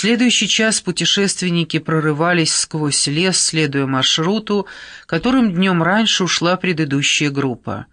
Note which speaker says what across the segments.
Speaker 1: следующий час путешественники прорывались сквозь лес, следуя маршруту, которым днем раньше ушла предыдущая группа.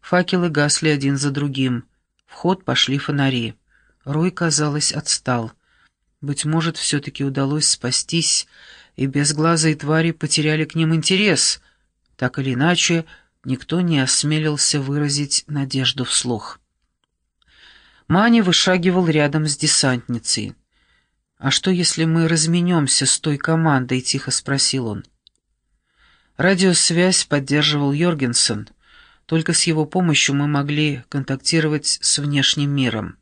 Speaker 1: Факелы гасли один за другим. В ход пошли фонари. Рой, казалось, отстал. Быть может, все-таки удалось спастись, и безглазые твари потеряли к ним интерес. Так или иначе, никто не осмелился выразить надежду вслух. Маня вышагивал рядом с десантницей. «А что, если мы разменемся с той командой?» — тихо спросил он. Радиосвязь поддерживал Йоргенсен. Только с его помощью мы могли контактировать с внешним миром.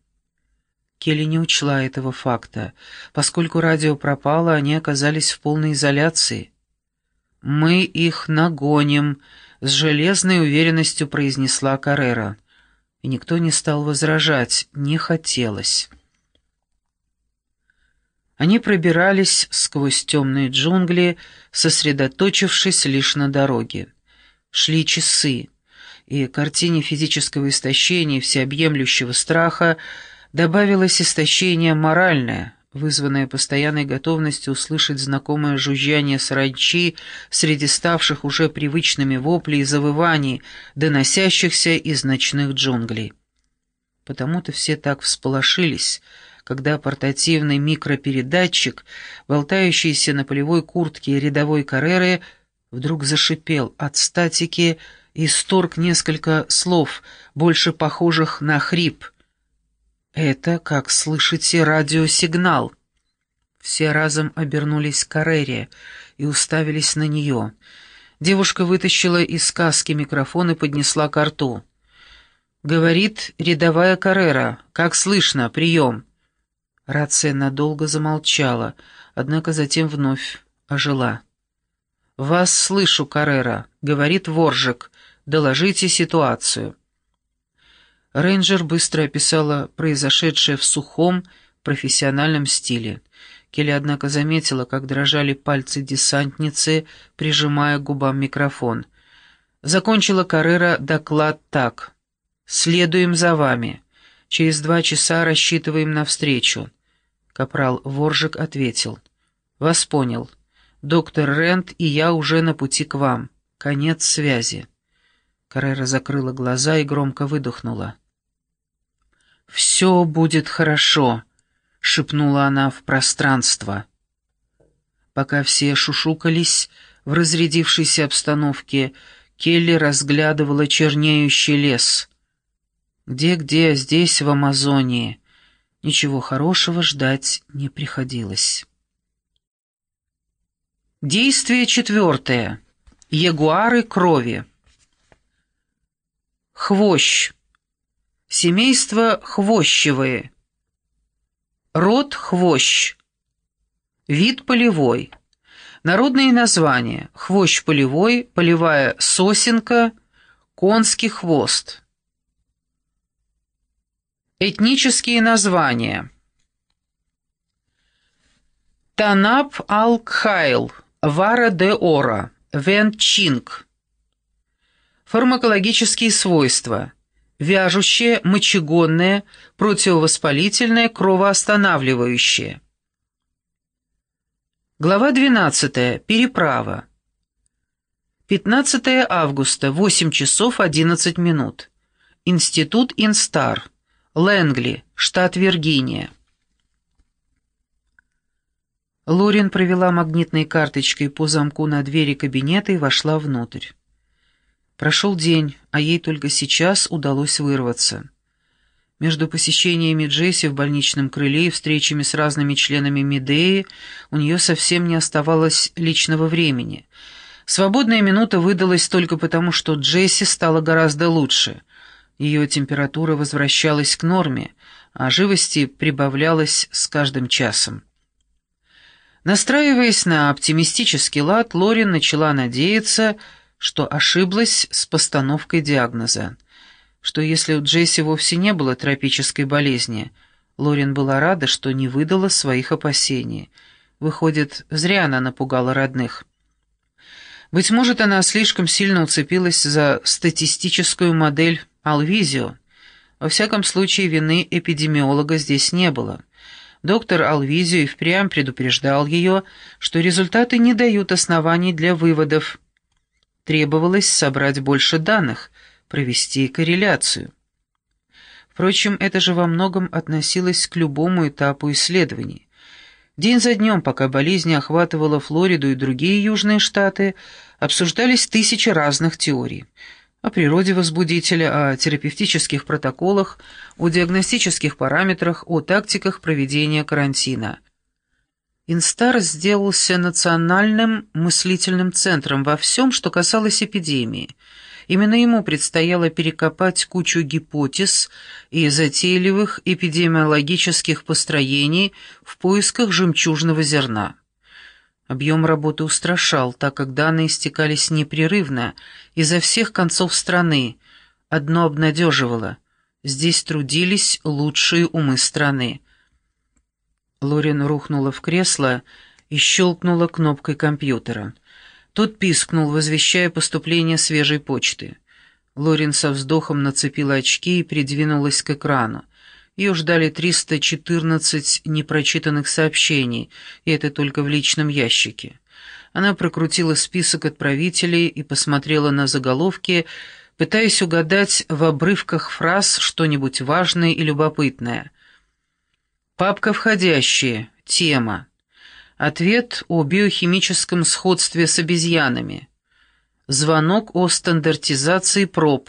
Speaker 1: Келли не учла этого факта. Поскольку радио пропало, они оказались в полной изоляции. «Мы их нагоним», — с железной уверенностью произнесла Каррера. И никто не стал возражать, не хотелось. Они пробирались сквозь темные джунгли, сосредоточившись лишь на дороге. Шли часы, и картине физического истощения, всеобъемлющего страха, добавилось истощение моральное, вызванное постоянной готовностью услышать знакомое жужжание саранчи среди ставших уже привычными воплей и завываний, доносящихся из ночных джунглей. Потому-то все так всполошились, когда портативный микропередатчик, болтающийся на полевой куртке рядовой Карреры, вдруг зашипел от статики и сторг несколько слов, больше похожих на хрип — «Это, как слышите, радиосигнал». Все разом обернулись к Карере и уставились на нее. Девушка вытащила из сказки микрофон и поднесла к рту. «Говорит рядовая Каррера. Как слышно? Прием!» Рация надолго замолчала, однако затем вновь ожила. «Вас слышу, Каррера», — говорит Воржик. «Доложите ситуацию». Рейнджер быстро описала произошедшее в сухом, профессиональном стиле. Келли, однако, заметила, как дрожали пальцы десантницы, прижимая к губам микрофон. Закончила Каррера доклад так. «Следуем за вами. Через два часа рассчитываем на встречу». Капрал Воржик ответил. «Вас понял. Доктор Рент и я уже на пути к вам. Конец связи». Каррера закрыла глаза и громко выдохнула. «Все будет хорошо», — шепнула она в пространство. Пока все шушукались в разрядившейся обстановке, Келли разглядывала чернеющий лес. Где-где, здесь, в Амазонии, ничего хорошего ждать не приходилось. Действие четвертое. Ягуары крови. Хвощ. Семейство хвощевые. Род хвощ. Вид полевой. Народные названия. Хвощ полевой, полевая сосенка, конский хвост. Этнические названия. Танап ал-Кхайл, Вара де Ора, Вен Чинг. Фармакологические свойства. Вяжущее, мочегонное, противовоспалительное, кровоостанавливающее. Глава 12. Переправа. 15 августа, 8 часов 11 минут. Институт Инстар. Лэнгли, штат Виргиния. Лорин провела магнитной карточкой по замку на двери кабинета и вошла внутрь. Прошел день, а ей только сейчас удалось вырваться. Между посещениями Джесси в больничном крыле и встречами с разными членами Медеи у нее совсем не оставалось личного времени. Свободная минута выдалась только потому, что Джесси стала гораздо лучше. Ее температура возвращалась к норме, а живости прибавлялась с каждым часом. Настраиваясь на оптимистический лад, Лорин начала надеяться, что ошиблась с постановкой диагноза, что если у Джесси вовсе не было тропической болезни, Лорин была рада, что не выдала своих опасений. Выходит, зря она напугала родных. Быть может, она слишком сильно уцепилась за статистическую модель Алвизио. Во всяком случае, вины эпидемиолога здесь не было. Доктор Алвизио и впрямь предупреждал ее, что результаты не дают оснований для выводов. Требовалось собрать больше данных, провести корреляцию. Впрочем, это же во многом относилось к любому этапу исследований. День за днем, пока болезнь охватывала Флориду и другие южные штаты, обсуждались тысячи разных теорий – о природе возбудителя, о терапевтических протоколах, о диагностических параметрах, о тактиках проведения карантина. Инстар сделался национальным мыслительным центром во всем, что касалось эпидемии. Именно ему предстояло перекопать кучу гипотез и затейливых эпидемиологических построений в поисках жемчужного зерна. Объем работы устрашал, так как данные стекались непрерывно, изо всех концов страны. Одно обнадеживало — здесь трудились лучшие умы страны. Лорин рухнула в кресло и щелкнула кнопкой компьютера. Тот пискнул, возвещая поступление свежей почты. Лорин со вздохом нацепила очки и придвинулась к экрану. Ее ждали 314 непрочитанных сообщений, и это только в личном ящике. Она прокрутила список отправителей и посмотрела на заголовки, пытаясь угадать в обрывках фраз что-нибудь важное и любопытное. Папка «Входящие». Тема. Ответ о биохимическом сходстве с обезьянами. Звонок о стандартизации проб.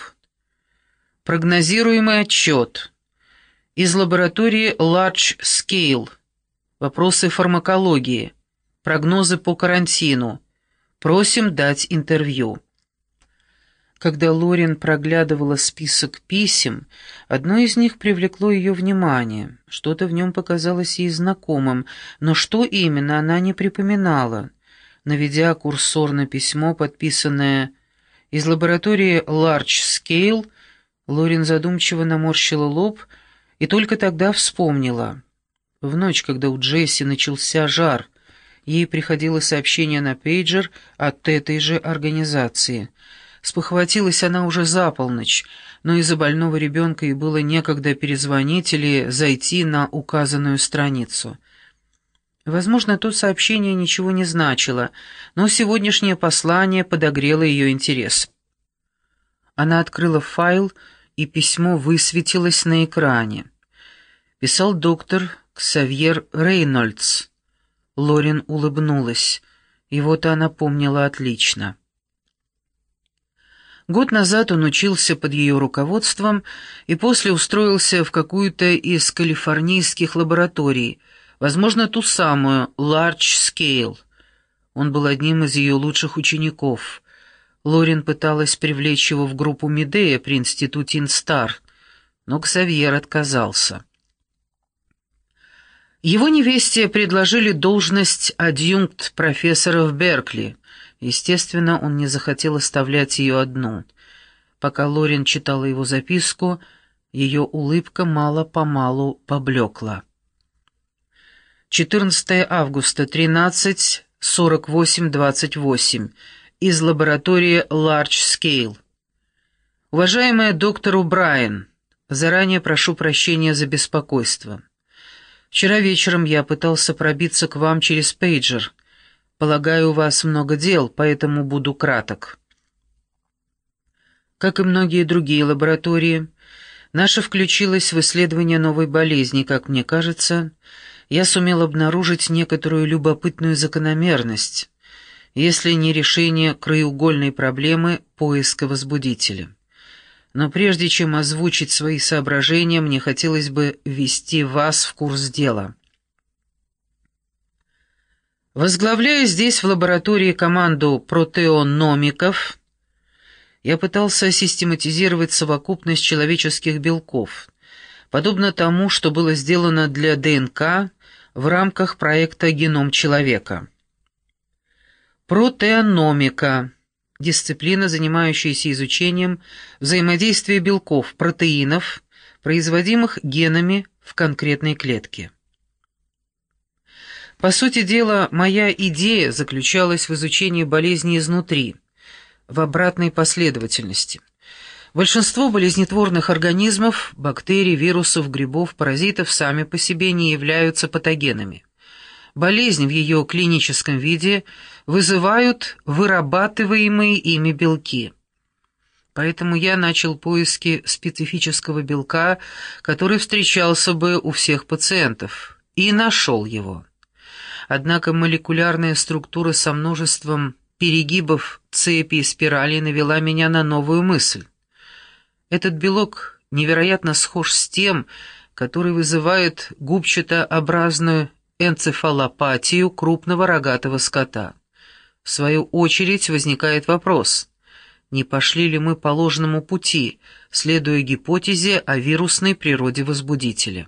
Speaker 1: Прогнозируемый отчет. Из лаборатории Large Scale. Вопросы фармакологии. Прогнозы по карантину. Просим дать интервью. Когда Лорин проглядывала список писем, одно из них привлекло ее внимание. Что-то в нем показалось ей знакомым, но что именно она не припоминала. Наведя курсор на письмо, подписанное «Из лаборатории Large Scale», Лорин задумчиво наморщила лоб — и только тогда вспомнила. В ночь, когда у Джесси начался жар, ей приходило сообщение на пейджер от этой же организации. Спохватилась она уже за полночь, но из-за больного ребенка ей было некогда перезвонить или зайти на указанную страницу. Возможно, то сообщение ничего не значило, но сегодняшнее послание подогрело ее интерес. Она открыла файл и письмо высветилось на экране. Писал доктор Ксавьер Рейнольдс. Лорин улыбнулась. Его-то она помнила отлично. Год назад он учился под ее руководством и после устроился в какую-то из калифорнийских лабораторий, возможно, ту самую, Large Scale. Он был одним из ее лучших учеников. Лорин пыталась привлечь его в группу Медея при институте Инстар, но Ксавьер отказался. Его невесте предложили должность адъюнкт профессора в Беркли. Естественно, он не захотел оставлять ее одну. Пока Лорин читала его записку, ее улыбка мало-помалу поблекла. 14 августа, 13.48.28 из лаборатории Large Scale. Уважаемая доктор Убрайен, заранее прошу прощения за беспокойство. Вчера вечером я пытался пробиться к вам через пейджер. Полагаю, у вас много дел, поэтому буду краток. Как и многие другие лаборатории, наша включилась в исследование новой болезни, как мне кажется, я сумел обнаружить некоторую любопытную закономерность если не решение краеугольной проблемы поиска возбудителя. Но прежде чем озвучить свои соображения, мне хотелось бы ввести вас в курс дела. Возглавляя здесь в лаборатории команду протеономиков, я пытался систематизировать совокупность человеческих белков, подобно тому, что было сделано для ДНК в рамках проекта «Геном человека». Протеономика – дисциплина, занимающаяся изучением взаимодействия белков, протеинов, производимых генами в конкретной клетке. По сути дела, моя идея заключалась в изучении болезни изнутри, в обратной последовательности. Большинство болезнетворных организмов, бактерий, вирусов, грибов, паразитов сами по себе не являются патогенами. Болезнь в ее клиническом виде вызывают вырабатываемые ими белки. Поэтому я начал поиски специфического белка, который встречался бы у всех пациентов, и нашел его. Однако молекулярная структура со множеством перегибов цепи и спиралей навела меня на новую мысль. Этот белок невероятно схож с тем, который вызывает губчатообразную энцефалопатию крупного рогатого скота. В свою очередь возникает вопрос, не пошли ли мы по ложному пути, следуя гипотезе о вирусной природе возбудителя.